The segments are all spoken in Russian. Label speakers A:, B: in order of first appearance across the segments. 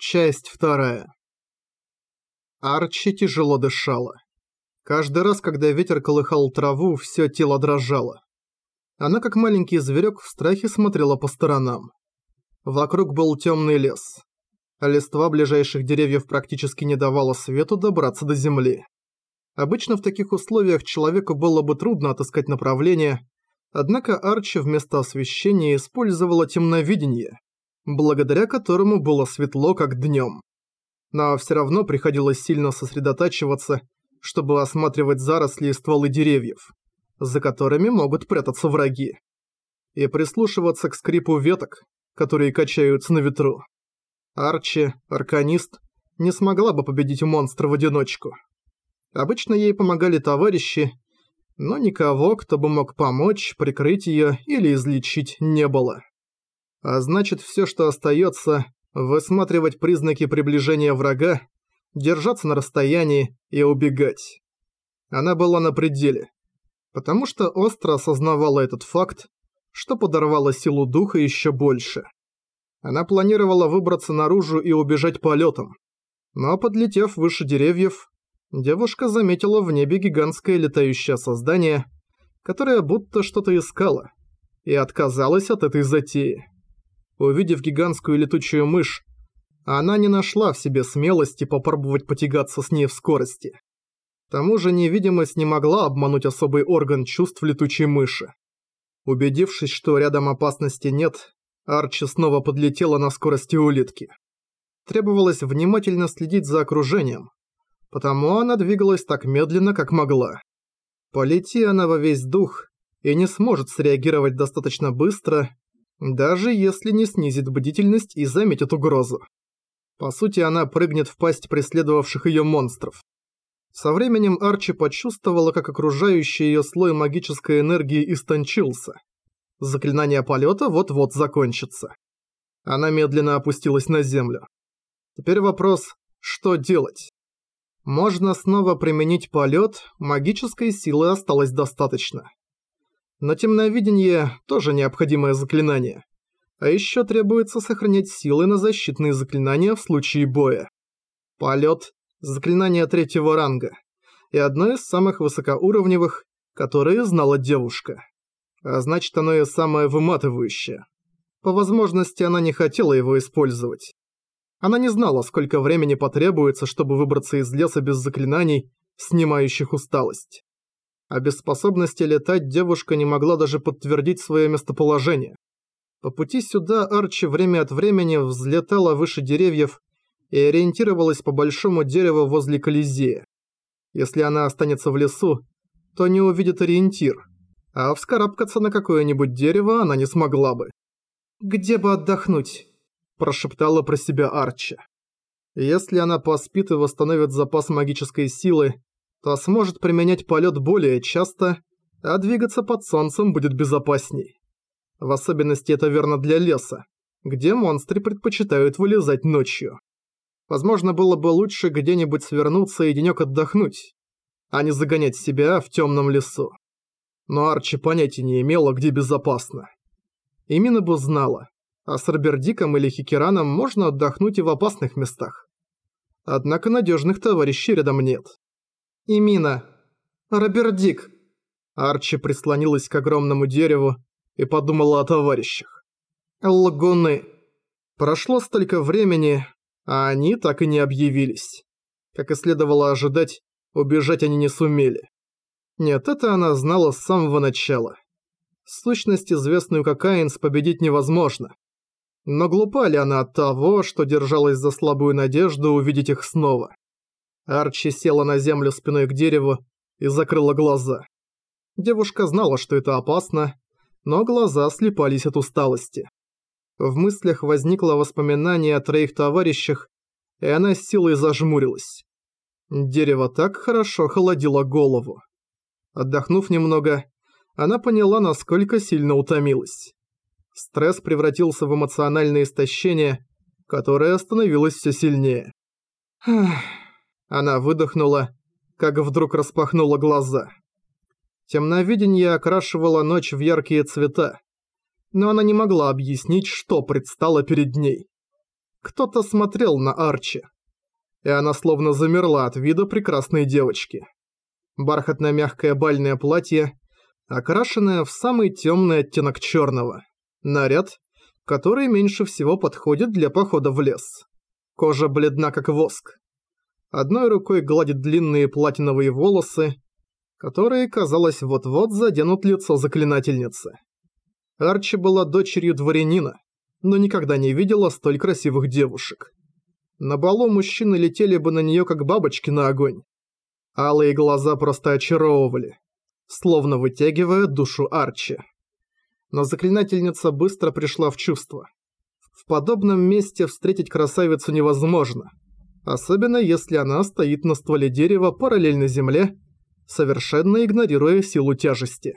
A: Часть вторая. Арчи тяжело дышала. Каждый раз, когда ветер колыхал траву, все тело дрожало. Она, как маленький зверек, в страхе смотрела по сторонам. Вокруг был темный лес. Листва ближайших деревьев практически не давала свету добраться до земли. Обычно в таких условиях человеку было бы трудно отыскать направление, однако Арчи вместо освещения использовала темновидение, благодаря которому было светло, как днем. Но все равно приходилось сильно сосредотачиваться, чтобы осматривать заросли и стволы деревьев, за которыми могут прятаться враги. И прислушиваться к скрипу веток, которые качаются на ветру. Арчи, арканист, не смогла бы победить монстра в одиночку. Обычно ей помогали товарищи, но никого, кто бы мог помочь, прикрыть ее или излечить, не было. А значит, все, что остается, высматривать признаки приближения врага, держаться на расстоянии и убегать. Она была на пределе, потому что остро осознавала этот факт, что подорвало силу духа еще больше. Она планировала выбраться наружу и убежать полетом, но подлетев выше деревьев, девушка заметила в небе гигантское летающее создание, которое будто что-то искало, и отказалась от этой затеи. Увидев гигантскую летучую мышь, она не нашла в себе смелости попробовать потягаться с ней в скорости. К тому же невидимость не могла обмануть особый орган чувств летучей мыши. Убедившись, что рядом опасности нет, Арчи снова подлетела на скорости улитки. Требовалось внимательно следить за окружением, потому она двигалась так медленно, как могла. Полети она во весь дух и не сможет среагировать достаточно быстро, даже если не снизит бдительность и заметит угрозу. По сути, она прыгнет в пасть преследовавших ее монстров. Со временем Арчи почувствовала, как окружающий ее слой магической энергии истончился. Заклинание полета вот-вот закончится. Она медленно опустилась на землю. Теперь вопрос, что делать? Можно снова применить полет, магической силы осталось достаточно. Но темновидение тоже необходимое заклинание. А еще требуется сохранять силы на защитные заклинания в случае боя. Полет – заклинание третьего ранга. И одно из самых высокоуровневых, которые знала девушка. А значит оно и самое выматывающее. По возможности она не хотела его использовать. Она не знала, сколько времени потребуется, чтобы выбраться из леса без заклинаний, снимающих усталость. А без способности летать девушка не могла даже подтвердить свое местоположение. По пути сюда Арчи время от времени взлетала выше деревьев и ориентировалась по большому дереву возле Колизея. Если она останется в лесу, то не увидит ориентир, а вскарабкаться на какое-нибудь дерево она не смогла бы. «Где бы отдохнуть?» – прошептала про себя Арчи. Если она поспит и восстановит запас магической силы, то сможет применять полет более часто, а двигаться под солнцем будет безопасней. В особенности это верно для леса, где монстры предпочитают вылезать ночью. Возможно, было бы лучше где-нибудь свернуться и денёк отдохнуть, а не загонять себя в тёмном лесу. Но Арчи понятия не имела, где безопасно. Именно бы знала, а с Робердиком или Хикераном можно отдохнуть и в опасных местах. Однако надёжных товарищей рядом нет. Имина. Робердик. Арчи прислонилась к огромному дереву и подумала о товарищах. Лгуны. Прошло столько времени, а они так и не объявились. Как и следовало ожидать, убежать они не сумели. Нет, это она знала с самого начала. Сущность, известную как Айнс, победить невозможно. Но глупа ли она от того, что держалась за слабую надежду увидеть их снова? Арчи села на землю спиной к дереву и закрыла глаза. Девушка знала, что это опасно, но глаза слепались от усталости. В мыслях возникло воспоминание о троих товарищах, и она с силой зажмурилась. Дерево так хорошо холодило голову. Отдохнув немного, она поняла, насколько сильно утомилась. Стресс превратился в эмоциональное истощение, которое становилось все сильнее. Она выдохнула, как вдруг распахнула глаза. Темновидение окрашивало ночь в яркие цвета, но она не могла объяснить, что предстало перед ней. кто-то смотрел на Арчи. И она словно замерла от вида прекрасной девочки. Бархатно-мягкое бальное платье, окрашенное в самый темный оттенок черного. Наряд, который меньше всего подходит для похода в лес. Кожа бледна как воск. Одной рукой гладит длинные платиновые волосы, которые, казалось, вот-вот заденут лицо заклинательницы. Арчи была дочерью дворянина, но никогда не видела столь красивых девушек. На балу мужчины летели бы на нее как бабочки на огонь. Алые глаза просто очаровывали, словно вытягивая душу Арчи. Но заклинательница быстро пришла в чувство. В подобном месте встретить красавицу невозможно, особенно если она стоит на стволе дерева параллельно земле, совершенно игнорируя силу тяжести.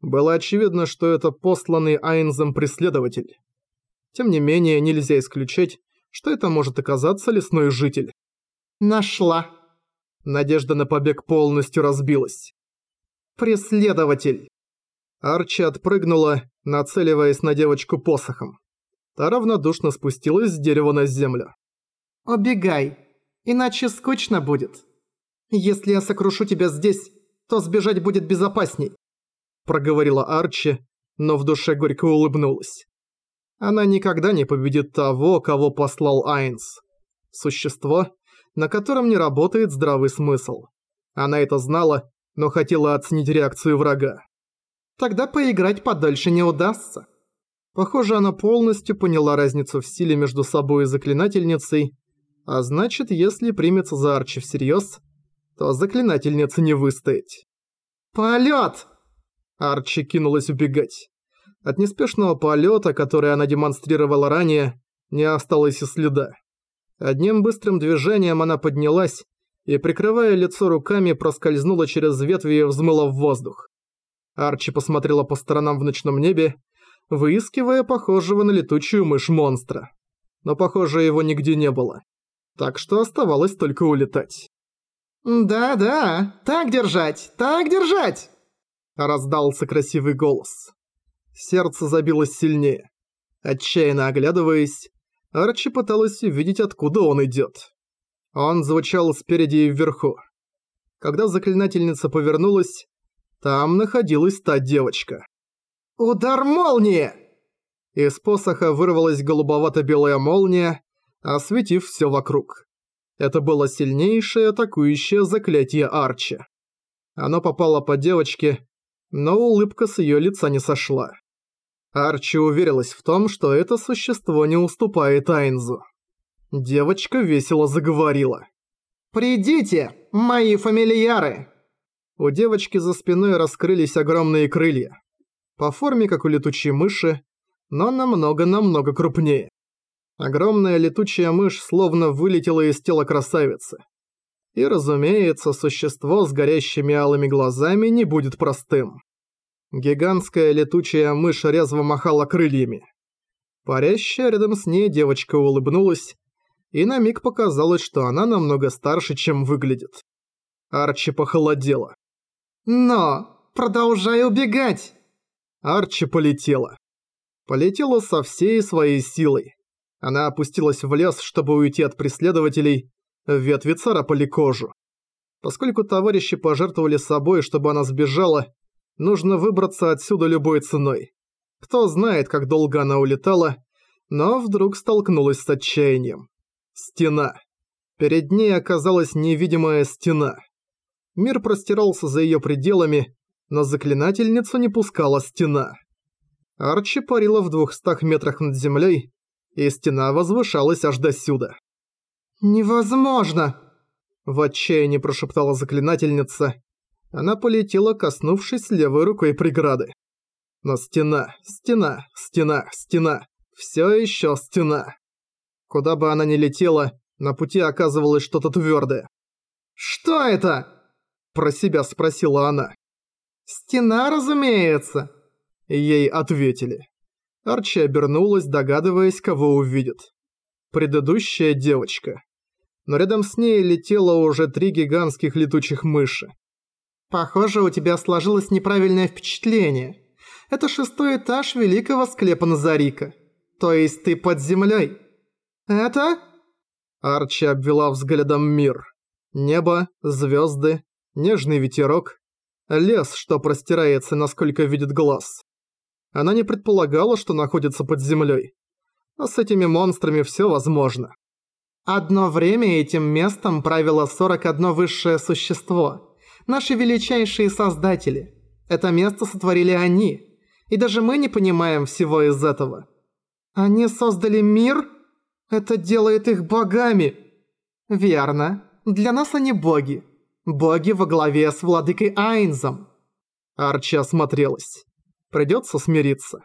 A: Было очевидно, что это посланный Айнзом преследователь. Тем не менее, нельзя исключать, что это может оказаться лесной житель.
B: «Нашла!»
A: Надежда на побег полностью разбилась. «Преследователь!» Арчи отпрыгнула, нацеливаясь на девочку посохом. Та равнодушно спустилась с дерева на землю.
B: «Убегай, иначе скучно будет. Если я сокрушу тебя здесь, то сбежать будет безопасней»,
A: проговорила Арчи, но в душе горько улыбнулась. Она никогда не победит того, кого послал Айнс. Существо, на котором не работает здравый смысл. Она это знала, но хотела оценить реакцию врага.
B: Тогда поиграть подольше не удастся.
A: Похоже, она полностью поняла разницу в силе между собой и заклинательницей, а значит, если примется за Арчи всерьез, то заклинательница не выстоять.
B: «Полёт!»
A: Арчи кинулась убегать. От неспешного полета, который она демонстрировала ранее, не осталось и следа. Одним быстрым движением она поднялась и, прикрывая лицо руками, проскользнула через ветви и взмыла в воздух. Арчи посмотрела по сторонам в ночном небе, выискивая похожего на летучую мышь монстра. Но, похоже, его нигде не было. Так что оставалось только улетать.
B: «Да-да, так держать, так держать!»
A: Раздался красивый голос. Сердце забилось сильнее. Отчаянно оглядываясь, Арчи пыталась увидеть, откуда он идет. Он звучал спереди и вверху. Когда заклинательница повернулась, там находилась та девочка.
B: «Удар молнии!»
A: Из посоха вырвалась голубовато-белая молния, осветив все вокруг. Это было сильнейшее атакующее заклятие Арчи. Оно попало по девочке, но улыбка с ее лица не сошла. Арчи уверилась в том, что это существо не уступает Айнзу. Девочка весело заговорила.
B: «Придите, мои фамильяры!»
A: У девочки за спиной раскрылись огромные крылья. По форме, как у летучей мыши, но намного-намного крупнее. Огромная летучая мышь словно вылетела из тела красавицы. И, разумеется, существо с горящими алыми глазами не будет простым. Гигантская летучая мышь резво махала крыльями. Парящая рядом с ней девочка улыбнулась, и на миг показалось, что она намного старше, чем выглядит. Арчи похолодела.
B: «Но! Продолжай убегать!»
A: Арчи полетела. Полетела со всей своей силой. Она опустилась в лес, чтобы уйти от преследователей. Ветви царапали кожу. Поскольку товарищи пожертвовали собой, чтобы она сбежала, Нужно выбраться отсюда любой ценой. Кто знает, как долго она улетала, но вдруг столкнулась с отчаянием. Стена. Перед ней оказалась невидимая стена. Мир простирался за ее пределами, но заклинательницу не пускала стена. Арчи парила в двухстах метрах над землей, и стена возвышалась аж до сюда.
B: «Невозможно!»
A: В отчаянии прошептала заклинательница, она полетела, коснувшись левой рукой преграды. Но стена, стена, стена, стена. Все еще стена. Куда бы она ни летела, на пути оказывалось что-то твердое.
B: «Что это?»
A: Про себя спросила она.
B: «Стена, разумеется!»
A: Ей ответили. Арчи обернулась, догадываясь, кого увидит. Предыдущая девочка. Но рядом с ней летело уже три гигантских летучих мыши.
B: Похоже, у тебя сложилось неправильное впечатление. Это шестой этаж великого склепа Назарика. То есть ты под землей. Это?
A: Арчи обвела взглядом мир. Небо, звезды, нежный ветерок, лес, что простирается, насколько видит глаз. Она не предполагала, что находится под землей. А с этими монстрами все возможно.
B: Одно время этим местом правило 41 высшее существо. Наши величайшие создатели. Это место сотворили они. И даже мы не понимаем всего из этого. Они создали мир? Это делает их богами. Верно. Для нас они боги. Боги во главе с владыкой Айнзом.
A: Арчи осмотрелась. Придется смириться.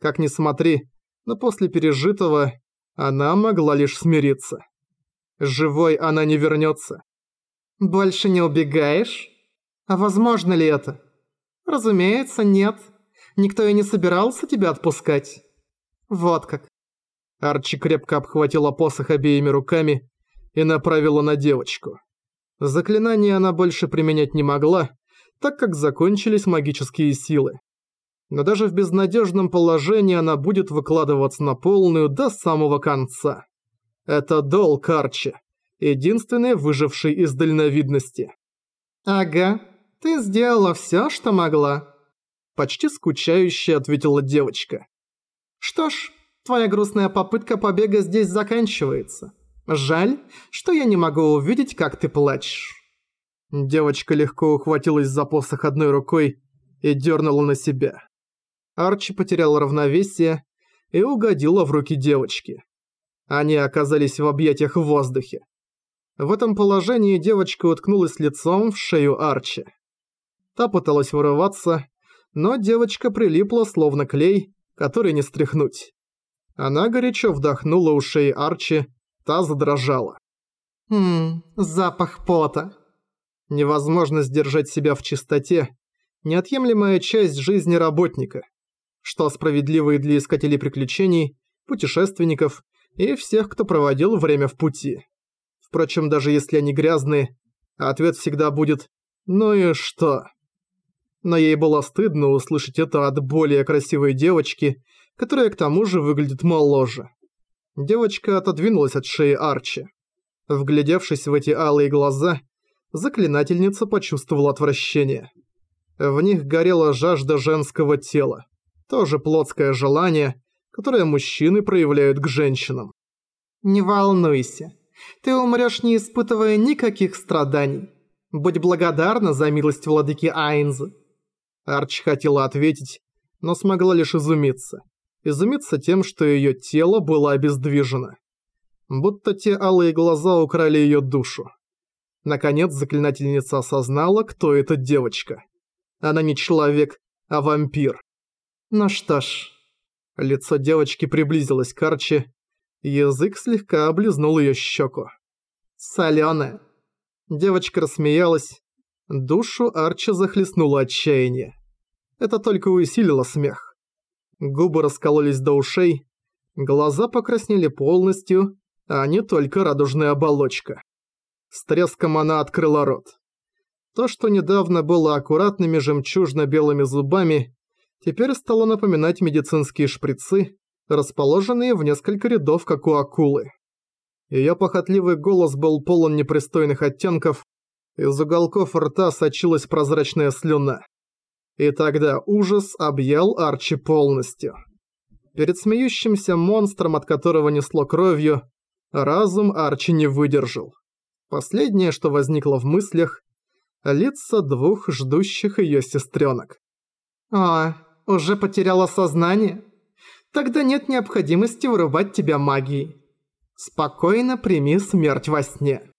A: Как ни смотри, но после пережитого она могла лишь смириться. Живой она не вернется.
B: Больше не убегаешь? А возможно ли это? Разумеется, нет. Никто и не собирался тебя отпускать. Вот как.
A: Арчи крепко обхватила посох обеими руками и направила на девочку. Заклинание она больше применять не могла, так как закончились магические силы. Но даже в безнадежном положении она будет выкладываться на полную до самого конца. Это долг Арчи, единственный выживший из дальновидности.
B: «Ага, ты сделала всё, что могла», –
A: почти скучающе ответила девочка.
B: «Что ж, твоя грустная попытка побега здесь заканчивается». Жаль, что я не могу увидеть, как ты плачешь».
A: Девочка легко ухватилась за посох одной рукой и дернула на себя. Арчи потерял равновесие и угодила в руки девочки. Они оказались в объятиях в воздухе. В этом положении девочка уткнулась лицом в шею Арчи. Та пыталась вырываться, но девочка прилипла словно клей, который не стряхнуть. Она горячо вдохнула у шеи Арчи Та задрожала.
B: «Ммм, запах пота».
A: Невозможно сдержать себя в чистоте. Неотъемлемая часть жизни работника. Что справедливо и для искателей приключений, путешественников и всех, кто проводил время в пути. Впрочем, даже если они грязные, ответ всегда будет «ну и что?». Но ей было стыдно услышать это от более красивой девочки, которая к тому же выглядит моложе. Девочка отодвинулась от шеи Арчи. Вглядевшись в эти алые глаза, заклинательница почувствовала отвращение. В них горела жажда женского тела. Тоже плотское желание, которое мужчины проявляют к женщинам.
B: «Не волнуйся. Ты умрёшь, не испытывая никаких страданий. Будь благодарна за милость владыки Айнзы».
A: Арчи хотела ответить, но смогла лишь изумиться изумиться тем, что её тело было обездвижено. Будто те алые глаза украли её душу. Наконец заклинательница осознала, кто эта девочка. Она не человек, а вампир.
B: Ну что ж.
A: Лицо девочки приблизилось к Арчи, язык слегка облизнул её щеку.
B: Солёная.
A: Девочка рассмеялась. Душу Арчи захлестнуло отчаяние. Это только усилило смех. Губы раскололись до ушей, глаза покраснели полностью, а не только радужная оболочка. С треском она открыла рот. То, что недавно было аккуратными жемчужно-белыми зубами, теперь стало напоминать медицинские шприцы, расположенные в несколько рядов, как у акулы. Её похотливый голос был полон непристойных оттенков, из уголков рта сочилась прозрачная слюна. И тогда ужас объял Арчи полностью. Перед смеющимся монстром, от которого несло кровью, разум Арчи не выдержал. Последнее, что возникло в мыслях – лица двух ждущих ее сестренок.
B: «А, уже потеряла сознание? Тогда нет необходимости вырубать тебя магией. Спокойно прими смерть во сне».